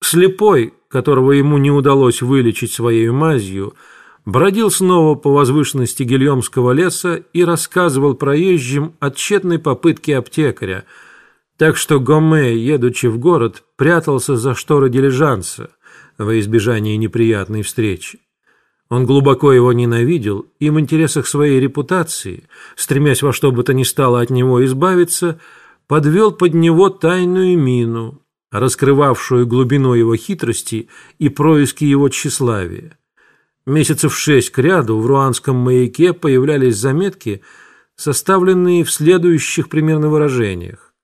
Слепой, которого ему не удалось вылечить своей мазью, бродил снова по возвышенности Гильомского леса и рассказывал проезжим о тщетной попытке аптекаря, так что Гоме, едучи в город, прятался за шторы дилижанса во избежание неприятной встречи. Он глубоко его ненавидел и в интересах своей репутации, стремясь во что бы то ни стало от него избавиться, подвел под него тайную мину, раскрывавшую глубину его хитрости и происки его тщеславия. Месяцев шесть к ряду в руанском маяке появлялись заметки, составленные в следующих примерно выражениях.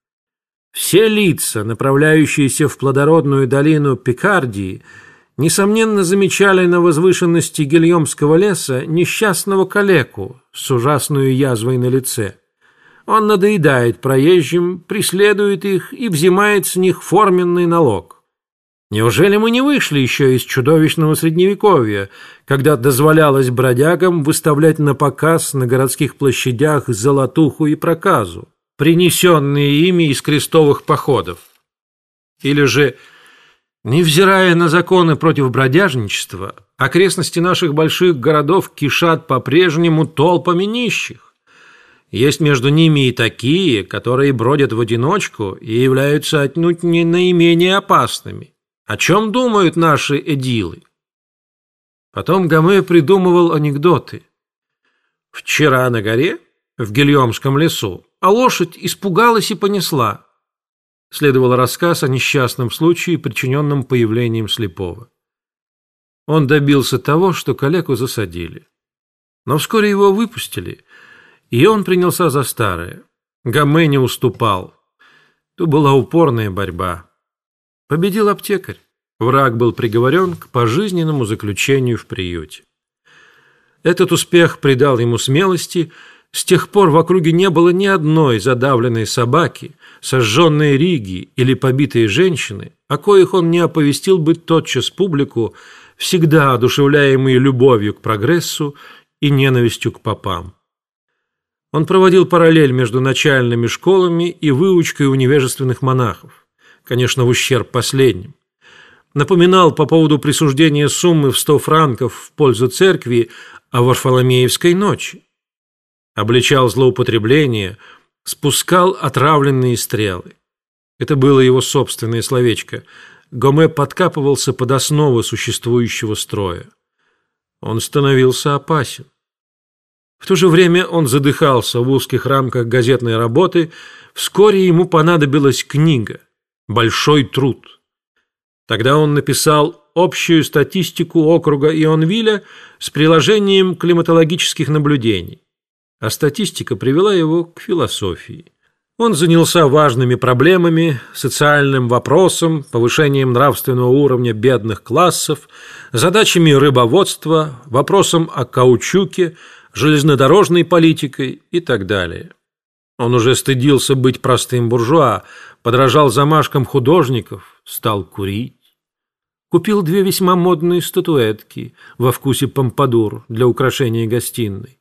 Все лица, направляющиеся в плодородную долину Пикардии, несомненно замечали на возвышенности Гильомского леса несчастного калеку с ужасной язвой на лице. Он надоедает проезжим, преследует их и взимает с них форменный налог. Неужели мы не вышли еще из чудовищного средневековья, когда дозволялось бродягам выставлять на показ на городских площадях золотуху и проказу, принесенные ими из крестовых походов? Или же, невзирая на законы против бродяжничества, окрестности наших больших городов кишат по-прежнему толпами нищих? Есть между ними и такие, которые бродят в одиночку и являются отнюдь не наименее опасными. О чем думают наши эдилы? Потом Гаме придумывал анекдоты. Вчера на горе, в Гильомском лесу, а лошадь испугалась и понесла. Следовал рассказ о несчастном случае, причиненном появлением слепого. Он добился того, что калеку засадили. Но вскоре его выпустили – и он принялся за старое. Гаме не уступал. То была упорная борьба. Победил аптекарь. Враг был приговорен к пожизненному заключению в приюте. Этот успех придал ему смелости. С тех пор в округе не было ни одной задавленной собаки, сожженной риги или побитой женщины, о коих он не оповестил бы тотчас публику, всегда одушевляемые любовью к прогрессу и ненавистью к попам. Он проводил параллель между начальными школами и выучкой у невежественных монахов, конечно, в ущерб последним. Напоминал по поводу присуждения суммы в 100 франков в пользу церкви о Варфоломеевской ночи. Обличал злоупотребление, спускал отравленные стрелы. Это было его собственное словечко. Гоме подкапывался под основы существующего строя. Он становился опасен. В то же время он задыхался в узких рамках газетной работы. Вскоре ему понадобилась книга «Большой труд». Тогда он написал общую статистику округа Ионвиля с приложением климатологических наблюдений. А статистика привела его к философии. Он занялся важными проблемами, социальным вопросом, повышением нравственного уровня бедных классов, задачами рыбоводства, вопросом о каучуке, железнодорожной политикой и так далее. Он уже стыдился быть простым буржуа, подражал замашкам художников, стал курить. Купил две весьма модные статуэтки во вкусе помпадур для украшения гостиной.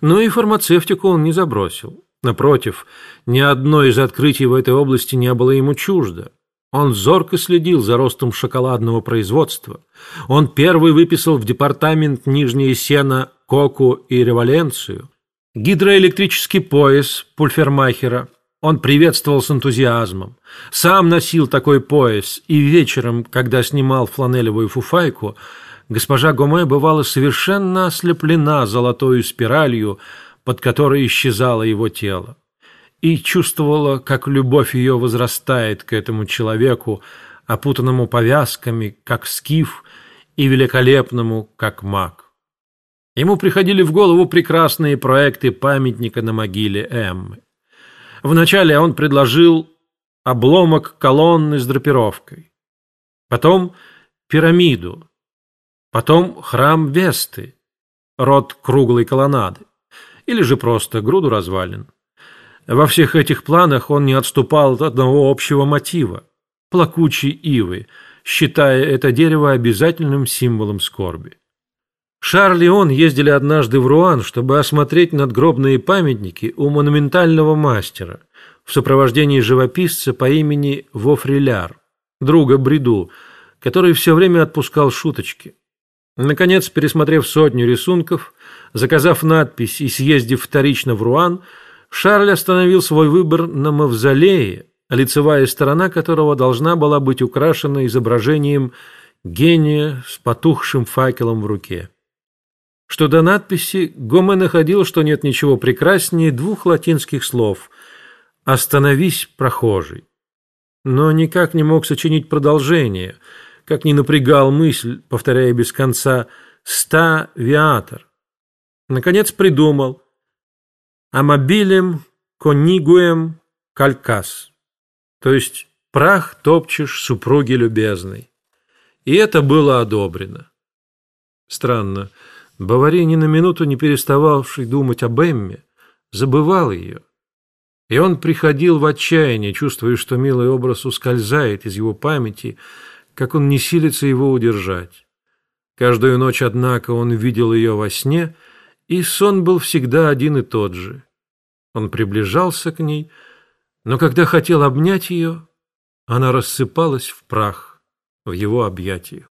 Но и фармацевтику он не забросил. Напротив, ни одно из открытий в этой области не было ему чуждо. Он зорко следил за ростом шоколадного производства. Он первый выписал в департамент Нижнее Сено Коку и Револенцию. Гидроэлектрический пояс Пульфермахера он приветствовал с энтузиазмом. Сам носил такой пояс, и вечером, когда снимал фланелевую фуфайку, госпожа Гоме бывала совершенно ослеплена золотой спиралью, под которой исчезало его тело и чувствовала, как любовь ее возрастает к этому человеку, опутанному повязками, как скиф, и великолепному, как маг. Ему приходили в голову прекрасные проекты памятника на могиле Эммы. Вначале он предложил обломок колонны с драпировкой, потом пирамиду, потом храм Весты, род круглой колоннады, или же просто груду развалин. Во всех этих планах он не отступал от одного общего мотива – плакучей ивы, считая это дерево обязательным символом скорби. Шарль и он ездили однажды в Руан, чтобы осмотреть надгробные памятники у монументального мастера в сопровождении живописца по имени Вофриляр. друга Бриду, который все время отпускал шуточки. Наконец, пересмотрев сотню рисунков, заказав надпись и съездив вторично в Руан, Шарль остановил свой выбор на мавзолее, лицевая сторона которого должна была быть украшена изображением гения с потухшим факелом в руке. Что до надписи, Гоме находил, что нет ничего прекраснее двух латинских слов «Остановись, прохожий». Но никак не мог сочинить продолжение – как ни напрягал мысль, повторяя без конца «ста виатор». Наконец придумал «амобилем коннигуем калькас», то есть «прах топчешь супруги любезной». И это было одобрено. Странно, Бавари ни на минуту не перестававший думать об Эмме, забывал ее. И он приходил в отчаяние, чувствуя, что милый образ ускользает из его памяти, как он не силится его удержать. Каждую ночь, однако, он видел ее во сне, и сон был всегда один и тот же. Он приближался к ней, но когда хотел обнять ее, она рассыпалась в прах в его объятиях.